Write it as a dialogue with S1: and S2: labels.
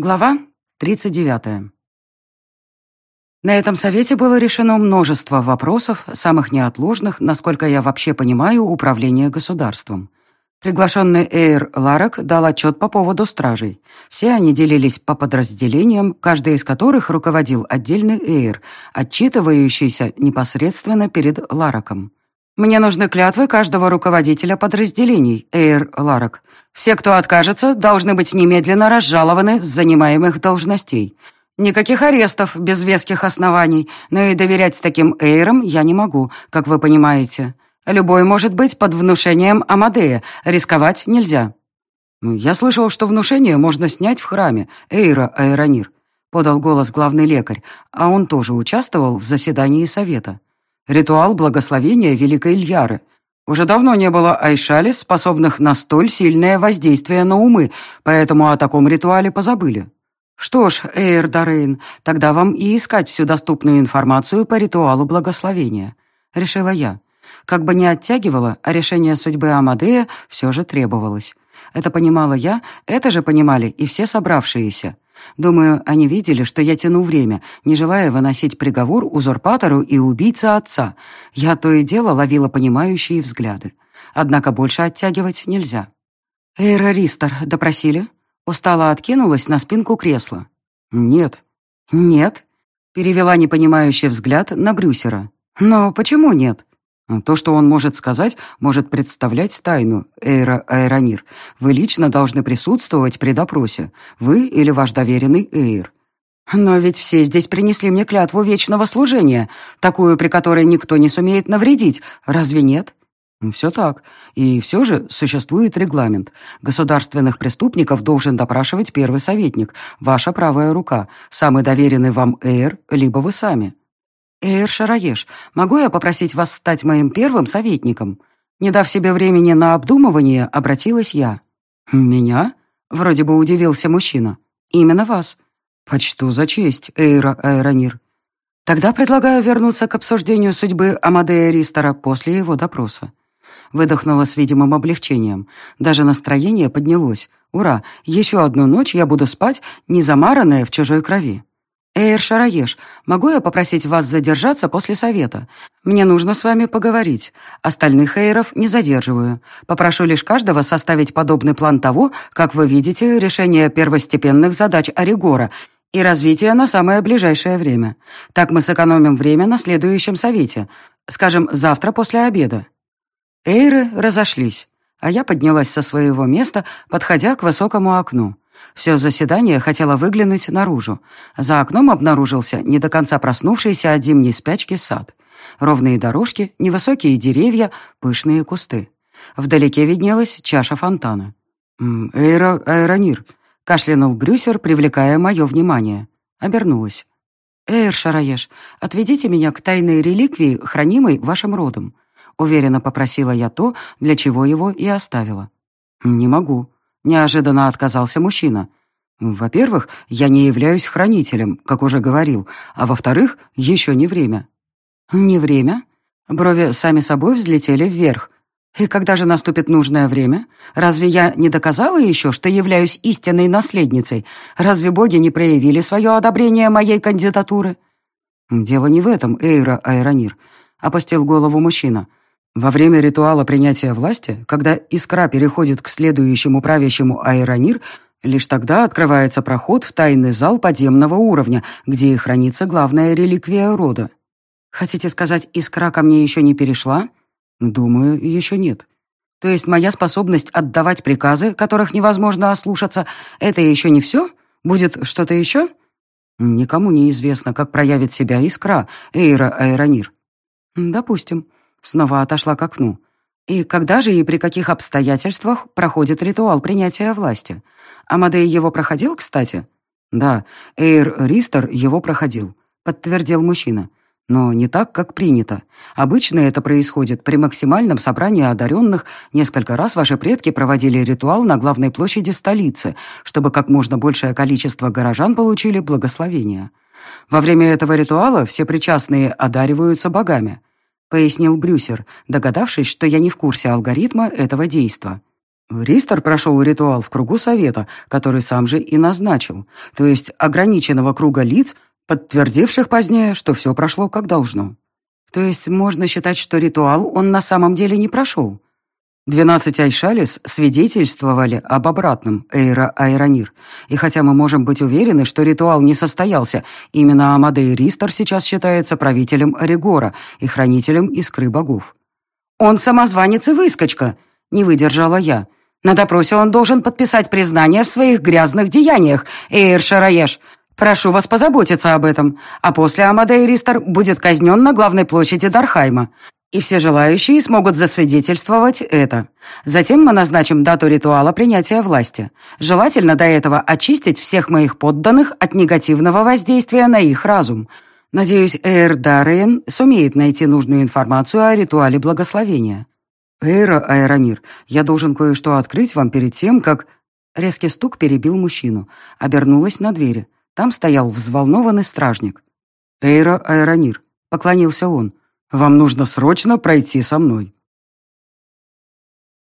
S1: Глава 39. На этом совете было решено множество вопросов, самых неотложных, насколько я вообще понимаю, управление государством. Приглашенный Эйр Ларок дал отчет по поводу стражей. Все они делились по подразделениям, каждый из которых руководил отдельный Эйр, отчитывающийся непосредственно перед Лароком. Мне нужны клятвы каждого руководителя подразделений, Эйр Ларок. Все, кто откажется, должны быть немедленно разжалованы с занимаемых должностей. Никаких арестов без веских оснований, но и доверять таким Эйрам я не могу, как вы понимаете. Любой может быть под внушением Амадея, рисковать нельзя. «Я слышал, что внушение можно снять в храме, Эйра Айронир», — подал голос главный лекарь, а он тоже участвовал в заседании совета. Ритуал благословения Великой Ильяры. Уже давно не было Айшали, способных на столь сильное воздействие на умы, поэтому о таком ритуале позабыли. Что ж, Эйр Дарейн, тогда вам и искать всю доступную информацию по ритуалу благословения. Решила я. Как бы ни оттягивала, а решение судьбы Амадея все же требовалось. Это понимала я, это же понимали и все собравшиеся. Думаю, они видели, что я тяну время, не желая выносить приговор узурпатору и убийце отца. Я то и дело ловила понимающие взгляды. Однако больше оттягивать нельзя. «Эйра Ристер, допросили?» Устало откинулась на спинку кресла. «Нет». «Нет?» Перевела непонимающий взгляд на Брюсера. «Но почему нет?» То, что он может сказать, может представлять тайну, Эйра Айронир. Вы лично должны присутствовать при допросе. Вы или ваш доверенный Эйр. Но ведь все здесь принесли мне клятву вечного служения, такую, при которой никто не сумеет навредить. Разве нет? Все так. И все же существует регламент. Государственных преступников должен допрашивать первый советник, ваша правая рука, самый доверенный вам Эйр, либо вы сами. «Эйр Шараеш, могу я попросить вас стать моим первым советником?» Не дав себе времени на обдумывание, обратилась я. «Меня?» — вроде бы удивился мужчина. «Именно вас». «Почту за честь, Эйра Айронир». «Тогда предлагаю вернуться к обсуждению судьбы Амадея Ристера после его допроса». Выдохнула с видимым облегчением. Даже настроение поднялось. «Ура! Еще одну ночь я буду спать, не замаранная в чужой крови». «Эйр Шараеш, могу я попросить вас задержаться после совета? Мне нужно с вами поговорить. Остальных эйров не задерживаю. Попрошу лишь каждого составить подобный план того, как вы видите решение первостепенных задач Оригора и развитие на самое ближайшее время. Так мы сэкономим время на следующем совете. Скажем, завтра после обеда». Эйры разошлись, а я поднялась со своего места, подходя к высокому окну. Все заседание хотело выглянуть наружу. За окном обнаружился не до конца проснувшийся от зимней спячки сад. Ровные дорожки, невысокие деревья, пышные кусты. Вдалеке виднелась чаша фонтана. «Эйро... аэронир», — кашлянул Брюсер, привлекая мое внимание. Обернулась. «Эйр Шараеш, отведите меня к тайной реликвии, хранимой вашим родом», — уверенно попросила я то, для чего его и оставила. «Не могу», Неожиданно отказался мужчина. Во-первых, я не являюсь хранителем, как уже говорил, а во-вторых, еще не время. Не время? Брови сами собой взлетели вверх. И когда же наступит нужное время? Разве я не доказала еще, что являюсь истинной наследницей? Разве боги не проявили свое одобрение моей кандидатуры? Дело не в этом, Эйра Айронир, опустил голову мужчина. Во время ритуала принятия власти, когда искра переходит к следующему правящему Айронир, лишь тогда открывается проход в тайный зал подземного уровня, где и хранится главная реликвия рода. Хотите сказать, искра ко мне еще не перешла? Думаю, еще нет. То есть моя способность отдавать приказы, которых невозможно ослушаться, это еще не все? Будет что-то еще? Никому не известно, как проявит себя искра, Эйра Айронир. Допустим. Снова отошла к окну. И когда же и при каких обстоятельствах проходит ритуал принятия власти? Амадей его проходил, кстати? Да, Эйр Ристер его проходил, подтвердил мужчина. Но не так, как принято. Обычно это происходит при максимальном собрании одаренных. Несколько раз ваши предки проводили ритуал на главной площади столицы, чтобы как можно большее количество горожан получили благословение. Во время этого ритуала все причастные одариваются богами. — пояснил Брюсер, догадавшись, что я не в курсе алгоритма этого действа. Ристер прошел ритуал в кругу совета, который сам же и назначил, то есть ограниченного круга лиц, подтвердивших позднее, что все прошло как должно. То есть можно считать, что ритуал он на самом деле не прошел. Двенадцать Айшалис свидетельствовали об обратном Эйра Айронир. И хотя мы можем быть уверены, что ритуал не состоялся, именно Амадей Ристер сейчас считается правителем Оригора и хранителем искры богов. «Он самозванец и выскочка!» — не выдержала я. «На допросе он должен подписать признание в своих грязных деяниях, Эйр Шараеш. Прошу вас позаботиться об этом. А после Амадей Ристер будет казнен на главной площади Дархайма. И все желающие смогут засвидетельствовать это. Затем мы назначим дату ритуала принятия власти. Желательно до этого очистить всех моих подданных от негативного воздействия на их разум. Надеюсь, Эйр Даррен сумеет найти нужную информацию о ритуале благословения. Эйра Айронир, я должен кое-что открыть вам перед тем, как... Резкий стук перебил мужчину. Обернулась на двери. Там стоял взволнованный стражник. «Эйра Айронир», — поклонился он, — «вам нужно срочно пройти со мной».